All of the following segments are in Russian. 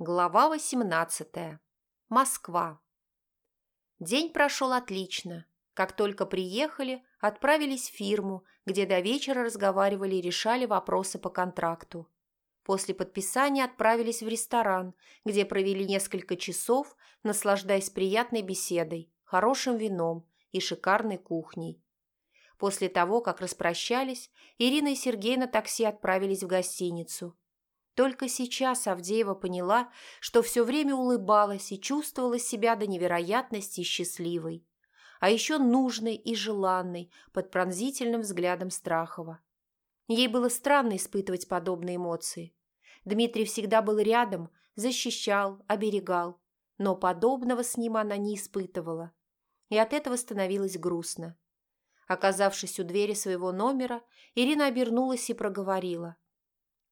Глава 18. Москва. День прошел отлично. Как только приехали, отправились в фирму, где до вечера разговаривали и решали вопросы по контракту. После подписания отправились в ресторан, где провели несколько часов, наслаждаясь приятной беседой, хорошим вином и шикарной кухней. После того, как распрощались, Ирина и Сергей на такси отправились в гостиницу. Только сейчас Авдеева поняла, что все время улыбалась и чувствовала себя до невероятности счастливой, а еще нужной и желанной под пронзительным взглядом Страхова. Ей было странно испытывать подобные эмоции. Дмитрий всегда был рядом, защищал, оберегал, но подобного с ним она не испытывала. И от этого становилось грустно. Оказавшись у двери своего номера, Ирина обернулась и проговорила.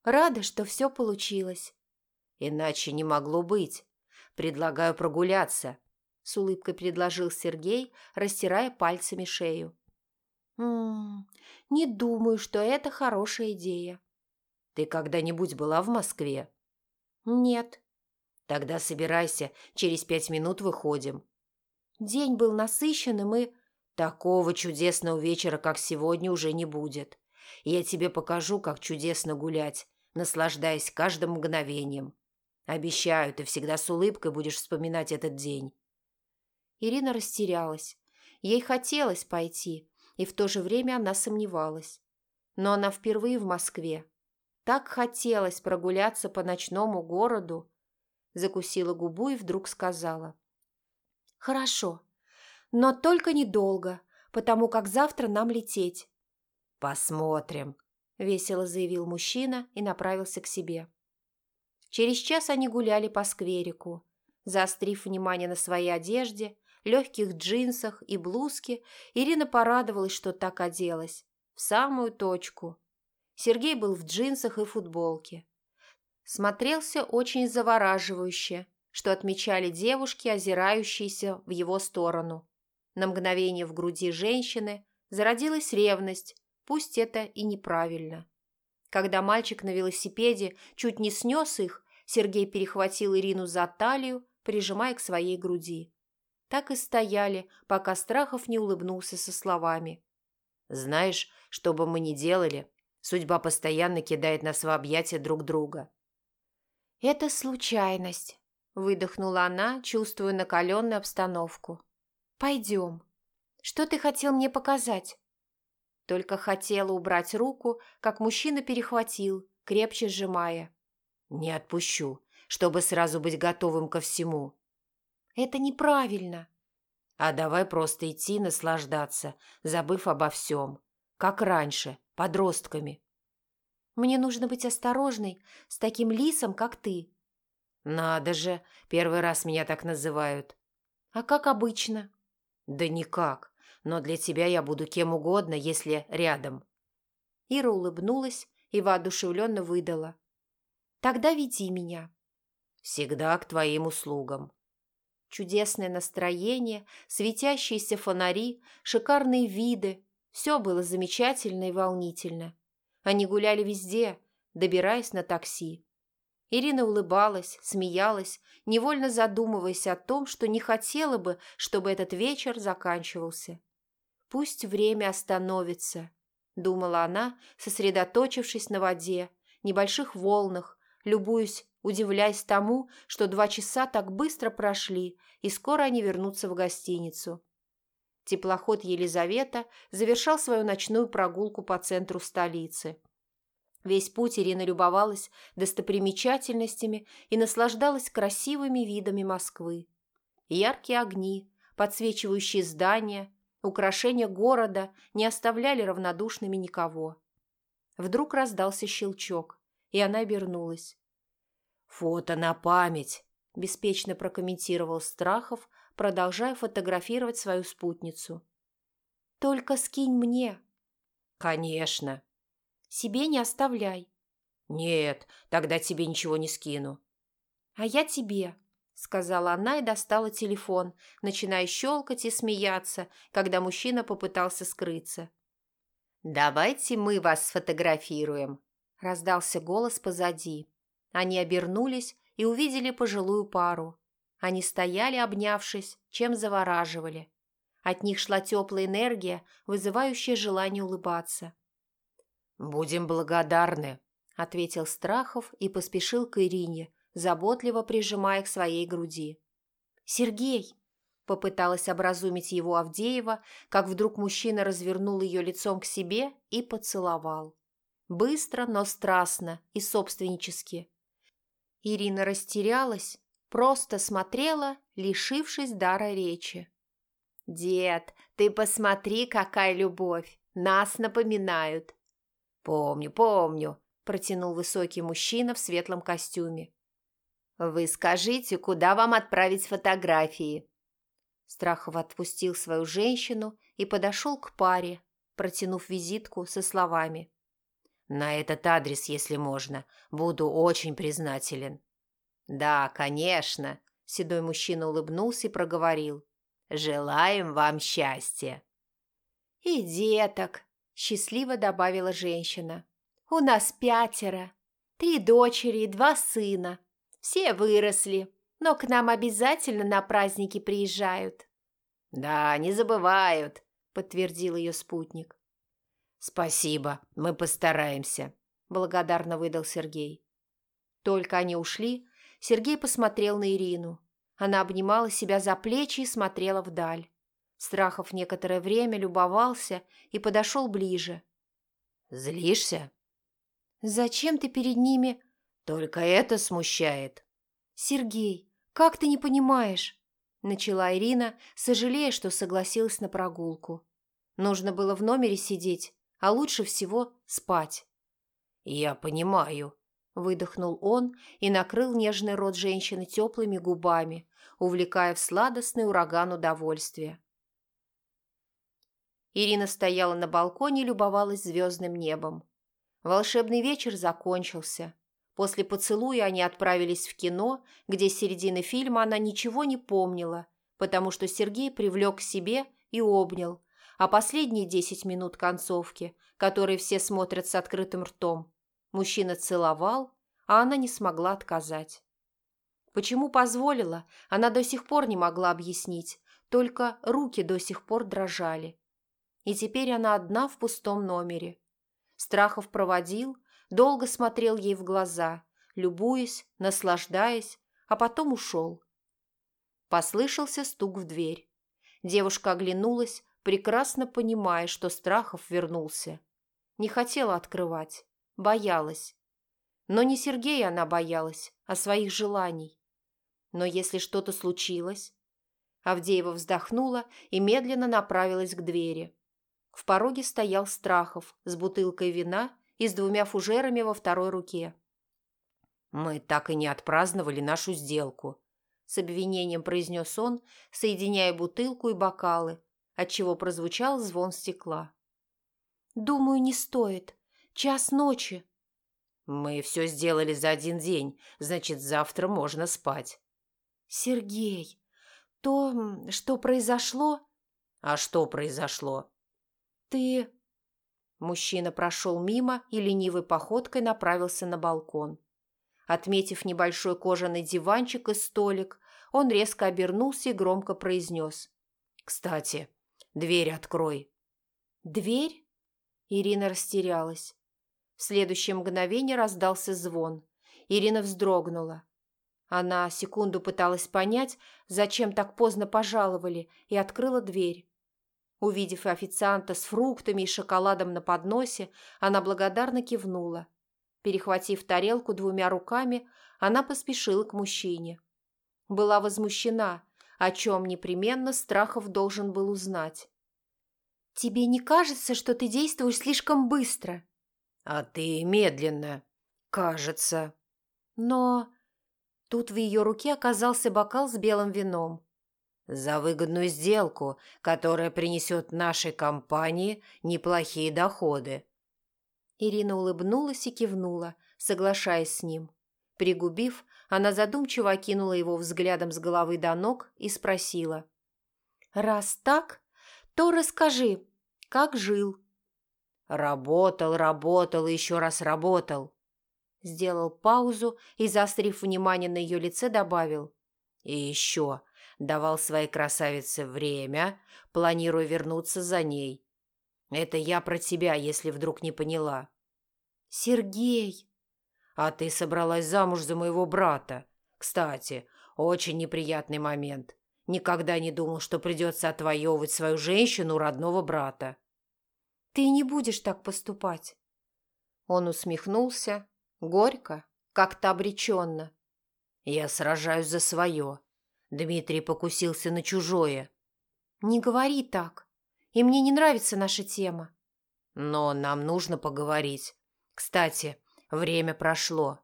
«Рада, что все получилось». «Иначе не могло быть. Предлагаю прогуляться», – с улыбкой предложил Сергей, растирая пальцами шею. «М -м, не думаю, что это хорошая идея». «Ты когда-нибудь была в Москве?» «Нет». «Тогда собирайся, через пять минут выходим». День был насыщенным и Такого чудесного вечера, как сегодня, уже не будет. Я тебе покажу, как чудесно гулять, наслаждаясь каждым мгновением. Обещаю, ты всегда с улыбкой будешь вспоминать этот день». Ирина растерялась. Ей хотелось пойти, и в то же время она сомневалась. Но она впервые в Москве. Так хотелось прогуляться по ночному городу. Закусила губу и вдруг сказала. «Хорошо, но только недолго, потому как завтра нам лететь». «Посмотрим», – весело заявил мужчина и направился к себе. Через час они гуляли по скверику. Заострив внимание на своей одежде, легких джинсах и блузке, Ирина порадовалась, что так оделась. В самую точку. Сергей был в джинсах и футболке. Смотрелся очень завораживающе, что отмечали девушки, озирающиеся в его сторону. На мгновение в груди женщины зародилась ревность, пусть это и неправильно. Когда мальчик на велосипеде чуть не снес их, Сергей перехватил Ирину за талию, прижимая к своей груди. Так и стояли, пока Страхов не улыбнулся со словами. «Знаешь, что бы мы ни делали, судьба постоянно кидает нас в объятия друг друга». «Это случайность», – выдохнула она, чувствуя накаленную обстановку. «Пойдем. Что ты хотел мне показать?» Только хотела убрать руку, как мужчина перехватил, крепче сжимая. «Не отпущу, чтобы сразу быть готовым ко всему». «Это неправильно». «А давай просто идти наслаждаться, забыв обо всем. Как раньше, подростками». «Мне нужно быть осторожной с таким лисом, как ты». «Надо же, первый раз меня так называют». «А как обычно?» «Да никак. Но для тебя я буду кем угодно, если рядом». Ира улыбнулась и воодушевленно выдала. «Тогда веди меня». «Всегда к твоим услугам». Чудесное настроение, светящиеся фонари, шикарные виды – все было замечательно и волнительно. Они гуляли везде, добираясь на такси. Ирина улыбалась, смеялась, невольно задумываясь о том, что не хотела бы, чтобы этот вечер заканчивался. «Пусть время остановится», – думала она, сосредоточившись на воде, небольших волнах, любуясь, удивляясь тому, что два часа так быстро прошли, и скоро они вернутся в гостиницу. Теплоход «Елизавета» завершал свою ночную прогулку по центру столицы – Весь путь Ирина любовалась достопримечательностями и наслаждалась красивыми видами Москвы. Яркие огни, подсвечивающие здания, украшения города не оставляли равнодушными никого. Вдруг раздался щелчок, и она обернулась. «Фото на память», – беспечно прокомментировал Страхов, продолжая фотографировать свою спутницу. «Только скинь мне». «Конечно», себе не оставляй». «Нет, тогда тебе ничего не скину». «А я тебе», — сказала она и достала телефон, начиная щелкать и смеяться, когда мужчина попытался скрыться. «Давайте мы вас сфотографируем», — раздался голос позади. Они обернулись и увидели пожилую пару. Они стояли, обнявшись, чем завораживали. От них шла теплая энергия, вызывающая желание улыбаться. «Будем благодарны», — ответил Страхов и поспешил к Ирине, заботливо прижимая к своей груди. «Сергей!» – попыталась образумить его Авдеева, как вдруг мужчина развернул ее лицом к себе и поцеловал. Быстро, но страстно и собственнически. Ирина растерялась, просто смотрела, лишившись дара речи. «Дед, ты посмотри, какая любовь! Нас напоминают!» «Помню, помню», – протянул высокий мужчина в светлом костюме. «Вы скажите, куда вам отправить фотографии?» Страхов отпустил свою женщину и подошел к паре, протянув визитку со словами. «На этот адрес, если можно. Буду очень признателен». «Да, конечно», – седой мужчина улыбнулся и проговорил. «Желаем вам счастья». «И деток», – счастливо добавила женщина. «У нас пятеро. Три дочери и два сына. Все выросли, но к нам обязательно на праздники приезжают». «Да, не забывают», – подтвердил ее спутник. «Спасибо, мы постараемся», – благодарно выдал Сергей. Только они ушли, Сергей посмотрел на Ирину. Она обнимала себя за плечи и смотрела вдаль. Страхов некоторое время любовался и подошел ближе. «Злишься?» «Зачем ты перед ними?» «Только это смущает». «Сергей, как ты не понимаешь?» Начала Ирина, сожалея, что согласилась на прогулку. Нужно было в номере сидеть, а лучше всего спать. «Я понимаю», – выдохнул он и накрыл нежный рот женщины теплыми губами, увлекая в сладостный ураган удовольствия. Ирина стояла на балконе и любовалась звездным небом. Волшебный вечер закончился. После поцелуя они отправились в кино, где с середины фильма она ничего не помнила, потому что Сергей привлек к себе и обнял, а последние десять минут концовки, которые все смотрят с открытым ртом, мужчина целовал, а она не смогла отказать. Почему позволила, она до сих пор не могла объяснить, только руки до сих пор дрожали. И теперь она одна в пустом номере. Страхов проводил, долго смотрел ей в глаза, любуясь, наслаждаясь, а потом ушел. Послышался стук в дверь. Девушка оглянулась, прекрасно понимая, что Страхов вернулся. Не хотела открывать, боялась. Но не Сергея она боялась, а своих желаний. Но если что-то случилось... Авдеева вздохнула и медленно направилась к двери. В пороге стоял Страхов с бутылкой вина и с двумя фужерами во второй руке. «Мы так и не отпраздновали нашу сделку», – с обвинением произнес он, соединяя бутылку и бокалы, отчего прозвучал звон стекла. «Думаю, не стоит. Час ночи». «Мы все сделали за один день, значит, завтра можно спать». «Сергей, то, что произошло...» «А что произошло?» «Ты...» Мужчина прошел мимо и ленивой походкой направился на балкон. Отметив небольшой кожаный диванчик и столик, он резко обернулся и громко произнес. «Кстати, дверь открой». «Дверь?» Ирина растерялась. В следующее мгновение раздался звон. Ирина вздрогнула. Она секунду пыталась понять, зачем так поздно пожаловали, и открыла дверь. Увидев официанта с фруктами и шоколадом на подносе, она благодарно кивнула. Перехватив тарелку двумя руками, она поспешила к мужчине. Была возмущена, о чем непременно Страхов должен был узнать. «Тебе не кажется, что ты действуешь слишком быстро?» «А ты медленно, кажется». «Но...» Тут в ее руке оказался бокал с белым вином за выгодную сделку, которая принесет нашей компании неплохие доходы». Ирина улыбнулась и кивнула, соглашаясь с ним. Пригубив, она задумчиво окинула его взглядом с головы до ног и спросила. «Раз так, то расскажи, как жил?» «Работал, работал и еще раз работал». Сделал паузу и, заострив внимание на ее лице, добавил. «И еще давал своей красавице время, планируя вернуться за ней. Это я про тебя, если вдруг не поняла». «Сергей!» «А ты собралась замуж за моего брата. Кстати, очень неприятный момент. Никогда не думал, что придется отвоевывать свою женщину родного брата». «Ты не будешь так поступать». Он усмехнулся, горько, как-то обреченно. «Я сражаюсь за свое. Дмитрий покусился на чужое». «Не говори так. И мне не нравится наша тема». «Но нам нужно поговорить. Кстати, время прошло».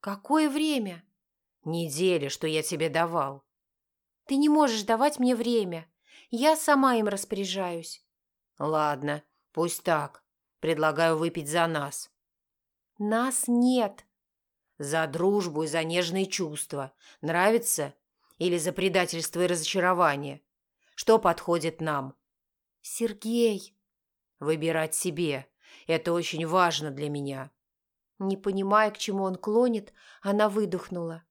«Какое время?» «Недели, что я тебе давал». «Ты не можешь давать мне время. Я сама им распоряжаюсь». «Ладно, пусть так. Предлагаю выпить за нас». «Нас нет». «За дружбу и за нежные чувства. Нравится? Или за предательство и разочарование? Что подходит нам?» «Сергей». «Выбирать себе. Это очень важно для меня». Не понимая, к чему он клонит, она выдохнула.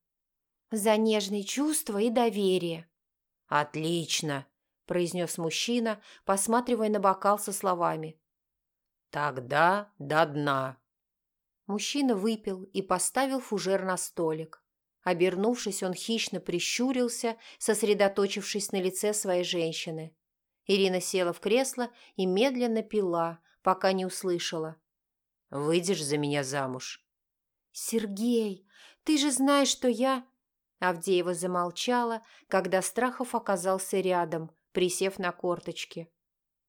«За нежные чувства и доверие». «Отлично», – произнес мужчина, посматривая на бокал со словами. «Тогда до дна». Мужчина выпил и поставил фужер на столик. Обернувшись, он хищно прищурился, сосредоточившись на лице своей женщины. Ирина села в кресло и медленно пила, пока не услышала. «Выйдешь за меня замуж?» «Сергей, ты же знаешь, что я...» Авдеева замолчала, когда Страхов оказался рядом, присев на корточки.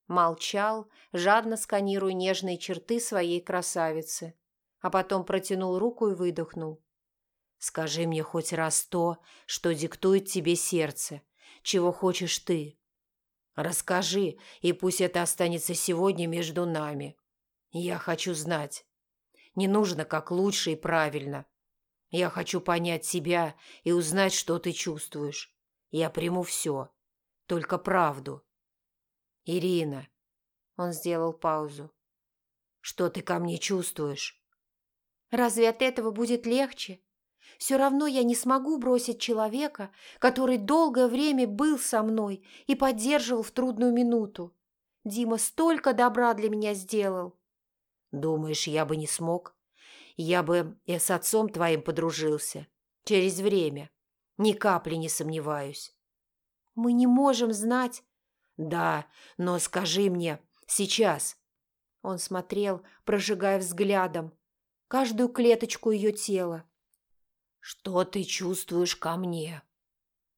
Молчал, жадно сканируя нежные черты своей красавицы, а потом протянул руку и выдохнул. «Скажи мне хоть раз то, что диктует тебе сердце, чего хочешь ты. Расскажи, и пусть это останется сегодня между нами. Я хочу знать. Не нужно как лучше и правильно. Я хочу понять себя и узнать, что ты чувствуешь. Я приму все. Только правду. Ирина. Он сделал паузу. Что ты ко мне чувствуешь? Разве от этого будет легче? Все равно я не смогу бросить человека, который долгое время был со мной и поддерживал в трудную минуту. Дима столько добра для меня сделал. Думаешь, я бы не смог? Я бы и с отцом твоим подружился. Через время. Ни капли не сомневаюсь. Мы не можем знать. Да, но скажи мне, сейчас. Он смотрел, прожигая взглядом, каждую клеточку ее тела. «Что ты чувствуешь ко мне?»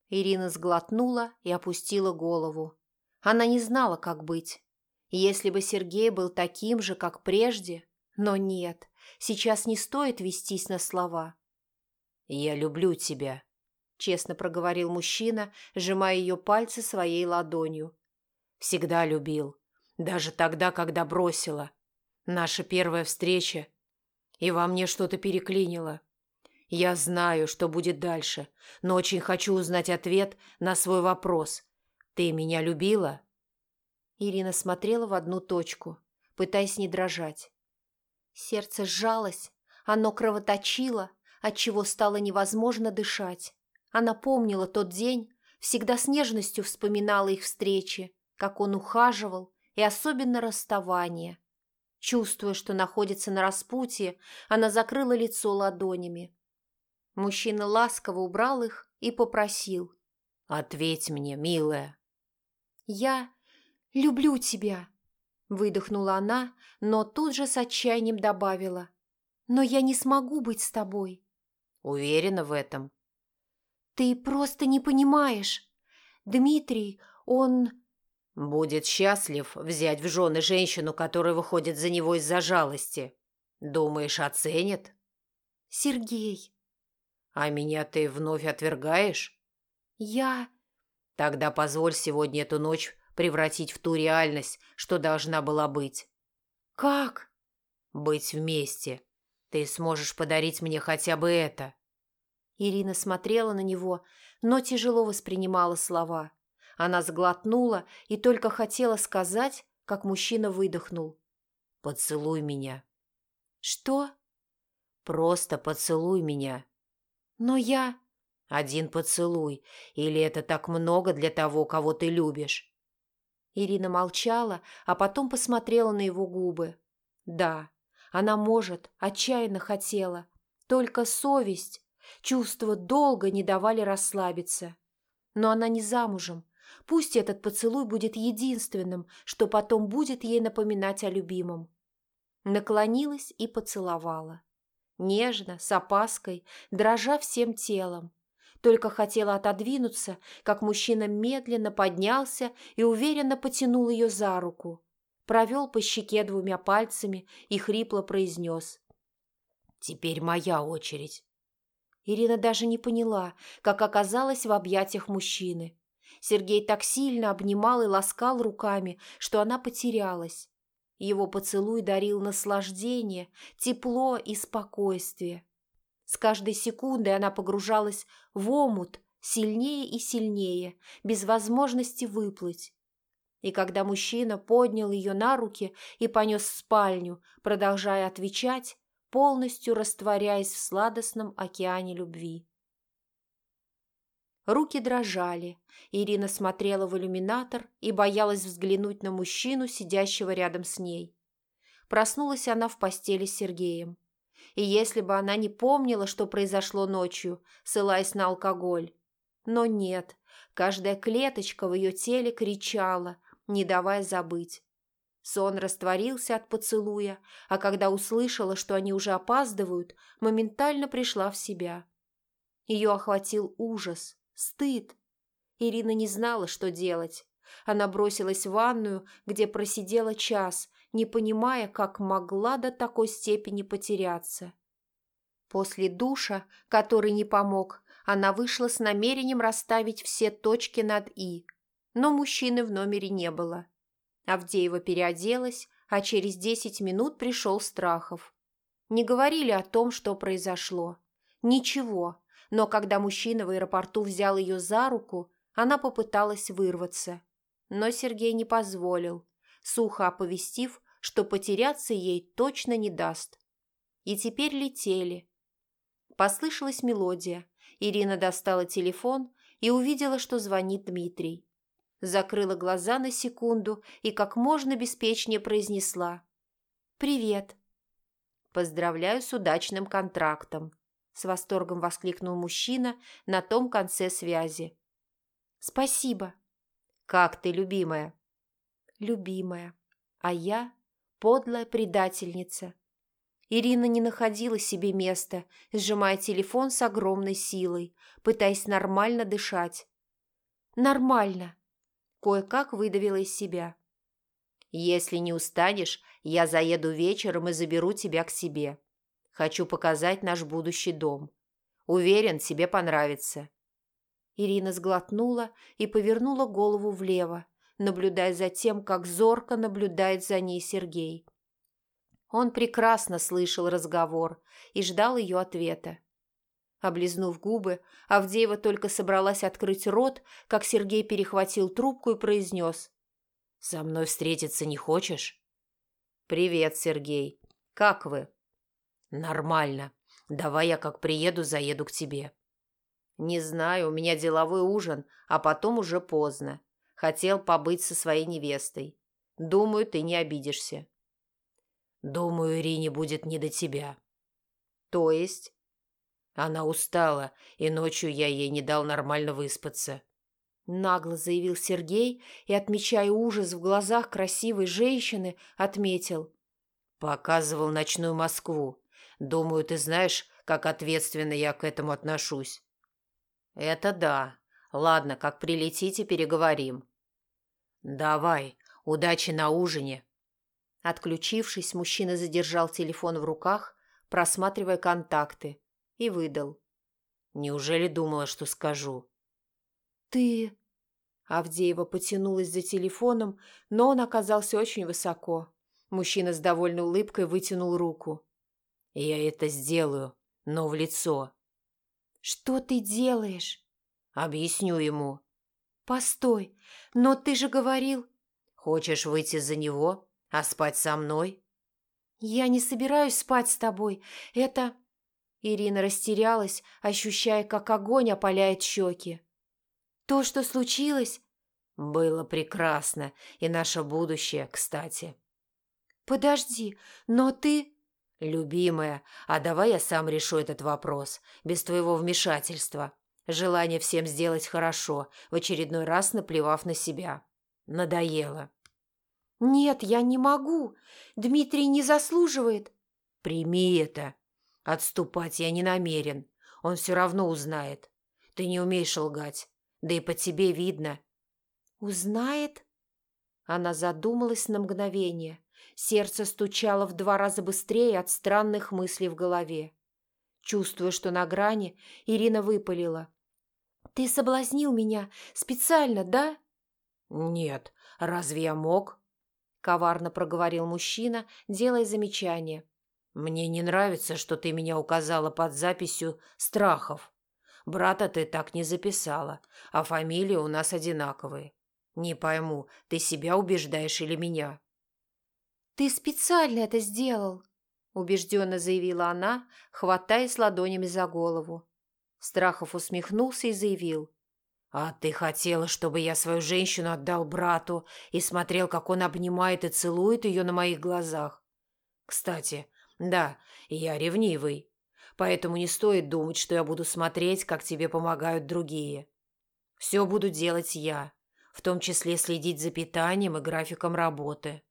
Ирина сглотнула и опустила голову. Она не знала, как быть. Если бы Сергей был таким же, как прежде, но нет, сейчас не стоит вестись на слова. «Я люблю тебя», — честно проговорил мужчина, сжимая ее пальцы своей ладонью. «Всегда любил, даже тогда, когда бросила. Наша первая встреча, и во мне что-то переклинило. Я знаю, что будет дальше, но очень хочу узнать ответ на свой вопрос. Ты меня любила?» Ирина смотрела в одну точку, пытаясь не дрожать. Сердце сжалось, оно кровоточило, отчего стало невозможно дышать. Она помнила тот день, всегда с нежностью вспоминала их встречи, как он ухаживал, и особенно расставание. Чувствуя, что находится на распутье, она закрыла лицо ладонями. Мужчина ласково убрал их и попросил. «Ответь мне, милая». «Я люблю тебя», – выдохнула она, но тут же с отчаянием добавила. «Но я не смогу быть с тобой». «Уверена в этом?» «Ты просто не понимаешь. Дмитрий, он...» «Будет счастлив взять в жены женщину, которая выходит за него из-за жалости. Думаешь, оценит?» «Сергей, «А меня ты вновь отвергаешь?» «Я...» «Тогда позволь сегодня эту ночь превратить в ту реальность, что должна была быть». «Как?» «Быть вместе. Ты сможешь подарить мне хотя бы это». Ирина смотрела на него, но тяжело воспринимала слова. Она сглотнула и только хотела сказать, как мужчина выдохнул. «Поцелуй меня». «Что?» Просто поцелуй меня». «Но я...» «Один поцелуй. Или это так много для того, кого ты любишь?» Ирина молчала, а потом посмотрела на его губы. Да, она может, отчаянно хотела. Только совесть, чувства долго не давали расслабиться. Но она не замужем. Пусть этот поцелуй будет единственным, что потом будет ей напоминать о любимом. Наклонилась и поцеловала. Нежно, с опаской, дрожа всем телом. Только хотела отодвинуться, как мужчина медленно поднялся и уверенно потянул ее за руку провел по щеке двумя пальцами и хрипло произнес. «Теперь моя очередь». Ирина даже не поняла, как оказалась в объятиях мужчины. Сергей так сильно обнимал и ласкал руками, что она потерялась. Его поцелуй дарил наслаждение, тепло и спокойствие. С каждой секундой она погружалась в омут сильнее и сильнее, без возможности выплыть. И когда мужчина поднял ее на руки и понес в спальню, продолжая отвечать, полностью растворяясь в сладостном океане любви. Руки дрожали. Ирина смотрела в иллюминатор и боялась взглянуть на мужчину, сидящего рядом с ней. Проснулась она в постели с Сергеем. И если бы она не помнила, что произошло ночью, ссылаясь на алкоголь. Но нет, каждая клеточка в ее теле кричала, не давая забыть. Сон растворился от поцелуя, а когда услышала, что они уже опаздывают, моментально пришла в себя. Ее охватил ужас, стыд. Ирина не знала, что делать. Она бросилась в ванную, где просидела час, не понимая, как могла до такой степени потеряться. После душа, который не помог, она вышла с намерением расставить все точки над «и», но мужчины в номере не было. Авдеева переоделась, а через десять минут пришел Страхов. Не говорили о том, что произошло. Ничего, но когда мужчина в аэропорту взял ее за руку, она попыталась вырваться. Но Сергей не позволил, сухо оповестив, что потеряться ей точно не даст. И теперь летели. Послышалась мелодия. Ирина достала телефон и увидела, что звонит Дмитрий закрыла глаза на секунду и как можно беспечнее произнесла «Привет». «Поздравляю с удачным контрактом», – с восторгом воскликнул мужчина на том конце связи. «Спасибо». «Как ты, любимая?» «Любимая. А я – подлая предательница». Ирина не находила себе места, сжимая телефон с огромной силой, пытаясь нормально дышать. «Нормально», Кое-как выдавила из себя. «Если не устанешь, я заеду вечером и заберу тебя к себе. Хочу показать наш будущий дом. Уверен, тебе понравится». Ирина сглотнула и повернула голову влево, наблюдая за тем, как зорко наблюдает за ней Сергей. Он прекрасно слышал разговор и ждал ее ответа. Облизнув губы, Авдеева только собралась открыть рот, как Сергей перехватил трубку и произнес. «Со мной встретиться не хочешь?» «Привет, Сергей. Как вы?» «Нормально. Давай я как приеду, заеду к тебе». «Не знаю, у меня деловой ужин, а потом уже поздно. Хотел побыть со своей невестой. Думаю, ты не обидишься». «Думаю, Ирине будет не до тебя». «То есть?» Она устала, и ночью я ей не дал нормально выспаться. Нагло заявил Сергей и, отмечая ужас в глазах красивой женщины, отметил. Показывал ночную Москву. Думаю, ты знаешь, как ответственно я к этому отношусь. Это да. Ладно, как прилетите, переговорим. Давай, удачи на ужине. Отключившись, мужчина задержал телефон в руках, просматривая контакты, и выдал. «Неужели думала, что скажу?» «Ты...» Авдеева потянулась за телефоном, но он оказался очень высоко. Мужчина с довольной улыбкой вытянул руку. «Я это сделаю, но в лицо». «Что ты делаешь?» «Объясню ему». «Постой, но ты же говорил...» «Хочешь выйти за него, а спать со мной?» «Я не собираюсь спать с тобой. Это...» Ирина растерялась, ощущая, как огонь опаляет щеки. «То, что случилось?» «Было прекрасно, и наше будущее, кстати». «Подожди, но ты...» «Любимая, а давай я сам решу этот вопрос, без твоего вмешательства. Желание всем сделать хорошо, в очередной раз наплевав на себя. Надоело». «Нет, я не могу. Дмитрий не заслуживает». «Прими это. Отступать я не намерен. Он все равно узнает. Ты не умеешь лгать. Да и по тебе видно». «Узнает?» Она задумалась на мгновение. Сердце стучало в два раза быстрее от странных мыслей в голове. Чувствуя, что на грани, Ирина выпалила. «Ты соблазнил меня специально, да?» «Нет, разве я мог?» коварно проговорил мужчина, делая замечание. «Мне не нравится, что ты меня указала под записью «Страхов». Брата ты так не записала, а фамилии у нас одинаковые. Не пойму, ты себя убеждаешь или меня?» «Ты специально это сделал», – убежденно заявила она, хватаясь ладонями за голову. Страхов усмехнулся и заявил. «А ты хотела, чтобы я свою женщину отдал брату и смотрел, как он обнимает и целует ее на моих глазах? Кстати, да, я ревнивый, поэтому не стоит думать, что я буду смотреть, как тебе помогают другие. Все буду делать я, в том числе следить за питанием и графиком работы.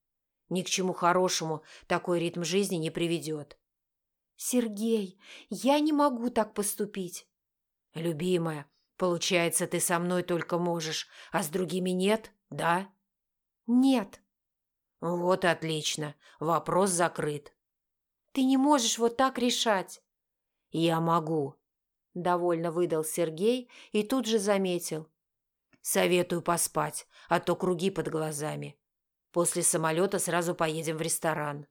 Ни к чему хорошему такой ритм жизни не приведет». «Сергей, я не могу так поступить». «Любимая, Получается, ты со мной только можешь, а с другими нет, да? Нет. Вот отлично. Вопрос закрыт. Ты не можешь вот так решать. Я могу. Довольно выдал Сергей и тут же заметил. Советую поспать, а то круги под глазами. После самолета сразу поедем в ресторан.